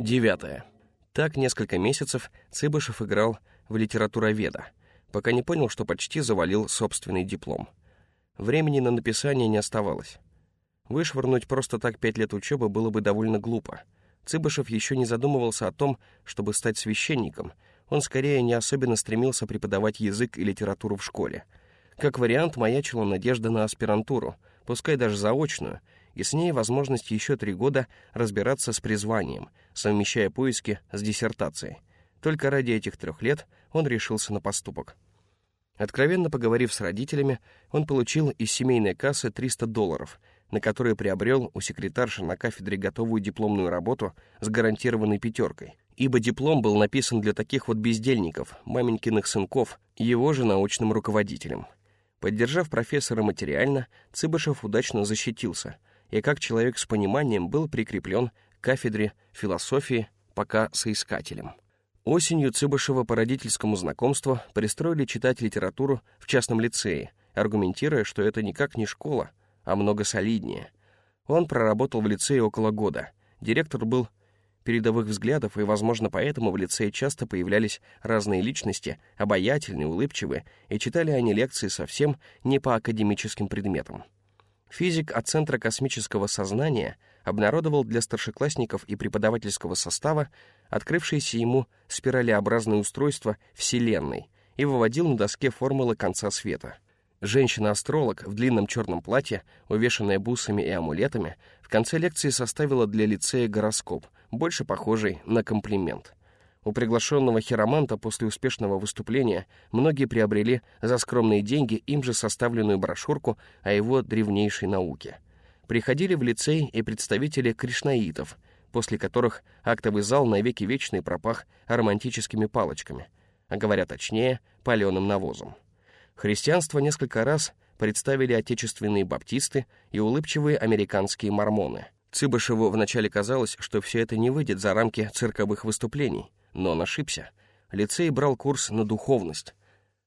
Девятое. Так несколько месяцев Цыбышев играл в литературоведа, пока не понял, что почти завалил собственный диплом. Времени на написание не оставалось. Вышвырнуть просто так пять лет учебы было бы довольно глупо. Цыбышев еще не задумывался о том, чтобы стать священником. Он скорее не особенно стремился преподавать язык и литературу в школе. Как вариант, маячила надежда на аспирантуру, пускай даже заочную, и с ней возможность еще три года разбираться с призванием, совмещая поиски с диссертацией. Только ради этих трех лет он решился на поступок. Откровенно поговорив с родителями, он получил из семейной кассы 300 долларов, на которые приобрел у секретарши на кафедре готовую дипломную работу с гарантированной пятеркой, ибо диплом был написан для таких вот бездельников, маменькиных сынков, его же научным руководителем. Поддержав профессора материально, Цыбышев удачно защитился — и как человек с пониманием был прикреплен к кафедре философии пока соискателем. Осенью Цыбышева по родительскому знакомству пристроили читать литературу в частном лицее, аргументируя, что это никак не школа, а много солиднее. Он проработал в лицее около года. Директор был передовых взглядов, и, возможно, поэтому в лицее часто появлялись разные личности, обаятельные, улыбчивые, и читали они лекции совсем не по академическим предметам. Физик от Центра космического сознания обнародовал для старшеклассников и преподавательского состава открывшееся ему спиралеобразное устройство Вселенной и выводил на доске формулы конца света. Женщина-астролог в длинном черном платье, увешанная бусами и амулетами, в конце лекции составила для лицея гороскоп, больше похожий на комплимент — у приглашенного хироманта после успешного выступления многие приобрели за скромные деньги им же составленную брошюрку о его древнейшей науке. Приходили в лицей и представители кришнаитов, после которых актовый зал навеки вечный пропах романтическими палочками, а говоря точнее, паленым навозом. Христианство несколько раз представили отечественные баптисты и улыбчивые американские мормоны. Цыбышеву вначале казалось, что все это не выйдет за рамки цирковых выступлений — но он ошибся. Лицей брал курс на духовность.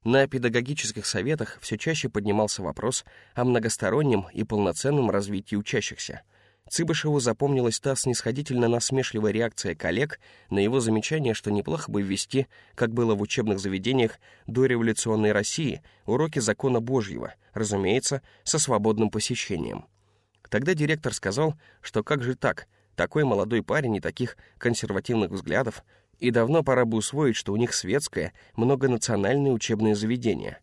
На педагогических советах все чаще поднимался вопрос о многостороннем и полноценном развитии учащихся. Цыбышеву запомнилась та снисходительно насмешливая реакция коллег на его замечание, что неплохо бы ввести, как было в учебных заведениях до революционной России, уроки закона Божьего, разумеется, со свободным посещением. Тогда директор сказал, что как же так, такой молодой парень и таких консервативных взглядов, и давно пора бы усвоить, что у них светское, многонациональное учебное заведение.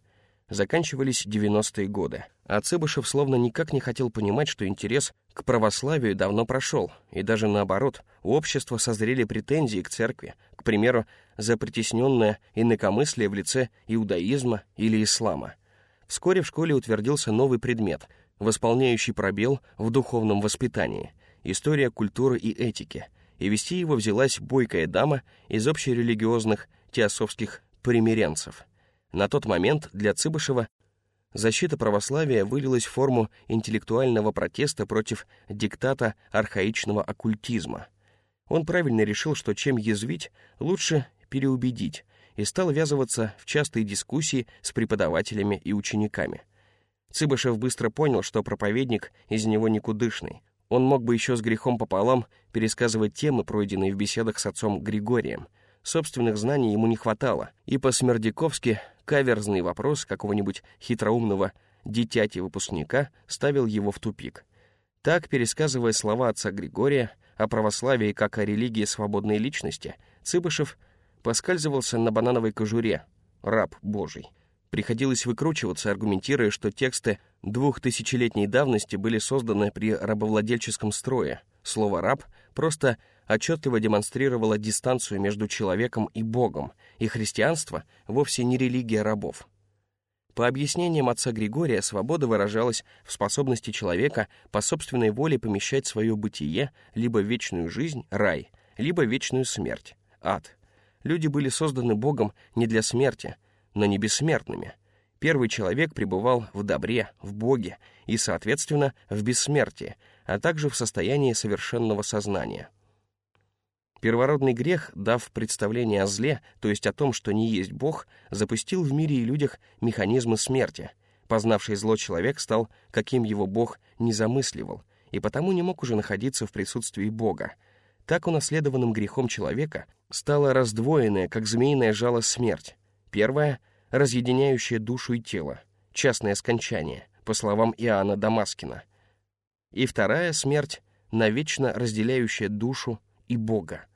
Заканчивались 90-е годы, а Цыбышев словно никак не хотел понимать, что интерес к православию давно прошел, и даже наоборот, у общества созрели претензии к церкви, к примеру, за притесненное инакомыслие в лице иудаизма или ислама. Вскоре в школе утвердился новый предмет, восполняющий пробел в духовном воспитании — история культуры и этики — и вести его взялась бойкая дама из общерелигиозных теософских примиренцев. На тот момент для Цыбышева защита православия вылилась в форму интеллектуального протеста против диктата архаичного оккультизма. Он правильно решил, что чем язвить, лучше переубедить, и стал ввязываться в частые дискуссии с преподавателями и учениками. Цыбышев быстро понял, что проповедник из него никудышный, он мог бы еще с грехом пополам пересказывать темы, пройденные в беседах с отцом Григорием. Собственных знаний ему не хватало, и по-смердяковски каверзный вопрос какого-нибудь хитроумного дитяти-выпускника ставил его в тупик. Так, пересказывая слова отца Григория о православии как о религии свободной личности, Цыбышев поскальзывался на банановой кожуре, раб Божий. Приходилось выкручиваться, аргументируя, что тексты двухтысячелетней давности были созданы при рабовладельческом строе. Слово «раб» просто отчетливо демонстрировало дистанцию между человеком и Богом, и христианство вовсе не религия рабов. По объяснениям отца Григория, свобода выражалась в способности человека по собственной воле помещать свое бытие либо в вечную жизнь, рай, либо вечную смерть, ад. Люди были созданы Богом не для смерти — но не бессмертными. Первый человек пребывал в добре, в Боге и, соответственно, в бессмертии, а также в состоянии совершенного сознания. Первородный грех, дав представление о зле, то есть о том, что не есть Бог, запустил в мире и людях механизмы смерти. Познавший зло человек стал, каким его Бог не замысливал, и потому не мог уже находиться в присутствии Бога. Так унаследованным грехом человека стала раздвоенная, как змеиное жало, смерть. Первая — разъединяющая душу и тело, частное скончание, по словам Иоанна Дамаскина. И вторая — смерть, навечно разделяющая душу и Бога.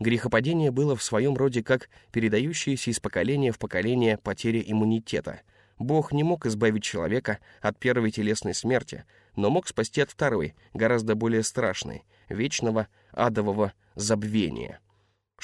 Грехопадение было в своем роде как передающаяся из поколения в поколение потеря иммунитета. Бог не мог избавить человека от первой телесной смерти, но мог спасти от второй, гораздо более страшной, вечного адового забвения.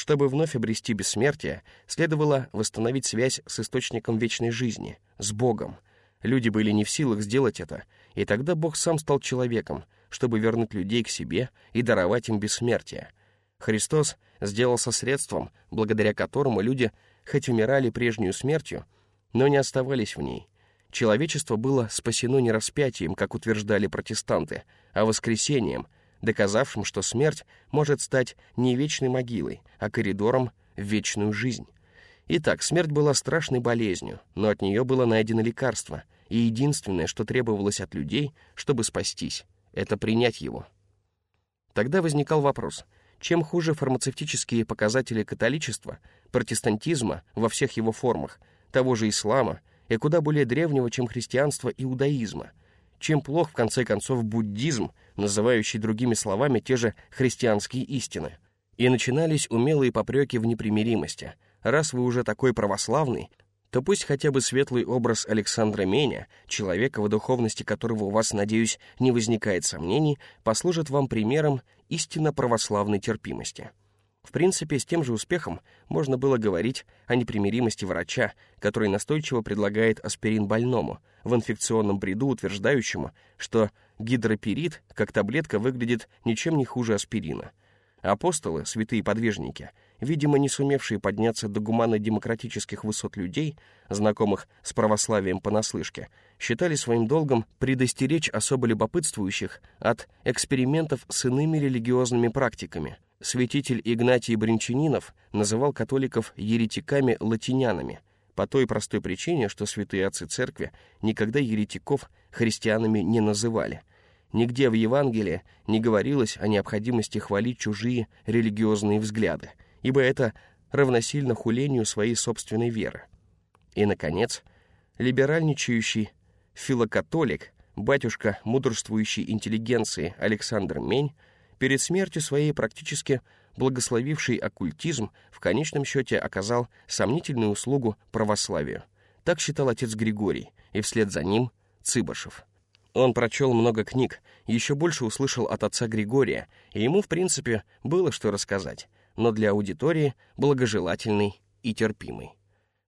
Чтобы вновь обрести бессмертие, следовало восстановить связь с источником вечной жизни, с Богом. Люди были не в силах сделать это, и тогда Бог сам стал человеком, чтобы вернуть людей к себе и даровать им бессмертие. Христос сделался средством, благодаря которому люди хоть умирали прежнюю смертью, но не оставались в ней. Человечество было спасено не распятием, как утверждали протестанты, а воскресением — доказавшим, что смерть может стать не вечной могилой, а коридором в вечную жизнь. Итак, смерть была страшной болезнью, но от нее было найдено лекарство, и единственное, что требовалось от людей, чтобы спастись, это принять его. Тогда возникал вопрос, чем хуже фармацевтические показатели католичества, протестантизма во всех его формах, того же ислама и куда более древнего, чем христианство иудаизма, чем плох, в конце концов, буддизм, называющий другими словами те же христианские истины. И начинались умелые попреки в непримиримости. Раз вы уже такой православный, то пусть хотя бы светлый образ Александра Меня, человека, в духовности которого у вас, надеюсь, не возникает сомнений, послужит вам примером истинно православной терпимости. В принципе, с тем же успехом можно было говорить о непримиримости врача, который настойчиво предлагает аспирин больному, в инфекционном бреду утверждающему, что гидроперит, как таблетка, выглядит ничем не хуже аспирина. Апостолы, святые подвижники, видимо, не сумевшие подняться до гуманно-демократических высот людей, знакомых с православием понаслышке, считали своим долгом предостеречь особо любопытствующих от экспериментов с иными религиозными практиками — святитель Игнатий Бринчанинов называл католиков еретиками-латинянами по той простой причине, что святые отцы церкви никогда еретиков христианами не называли. Нигде в Евангелии не говорилось о необходимости хвалить чужие религиозные взгляды, ибо это равносильно хулению своей собственной веры. И, наконец, либеральничающий филокатолик, батюшка мудрствующей интеллигенции Александр Мень перед смертью своей практически благословивший оккультизм в конечном счете оказал сомнительную услугу православию. Так считал отец Григорий, и вслед за ним Цыбашев. Он прочел много книг, еще больше услышал от отца Григория, и ему, в принципе, было что рассказать, но для аудитории благожелательный и терпимый.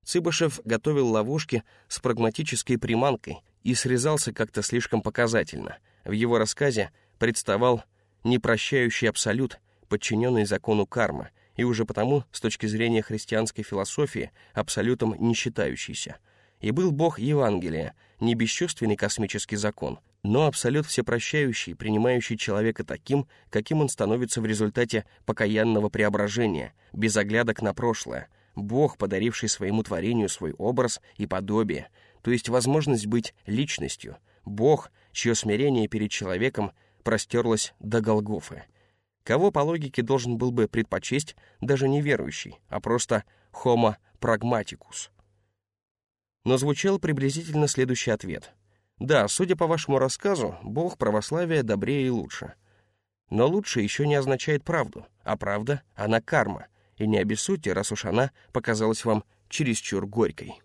Цыбашев готовил ловушки с прагматической приманкой и срезался как-то слишком показательно. В его рассказе представал непрощающий абсолют, подчиненный закону кармы, и уже потому, с точки зрения христианской философии, абсолютом не считающийся. И был Бог Евангелия, не бесчувственный космический закон, но абсолют всепрощающий, принимающий человека таким, каким он становится в результате покаянного преображения, без оглядок на прошлое, Бог, подаривший своему творению свой образ и подобие, то есть возможность быть личностью, Бог, чье смирение перед человеком простерлась до Голгофы. Кого по логике должен был бы предпочесть даже неверующий, а просто homo pragmaticus? Но звучал приблизительно следующий ответ. Да, судя по вашему рассказу, бог православия добрее и лучше. Но лучше еще не означает правду, а правда — она карма, и не обессудьте, раз уж она показалась вам чересчур горькой.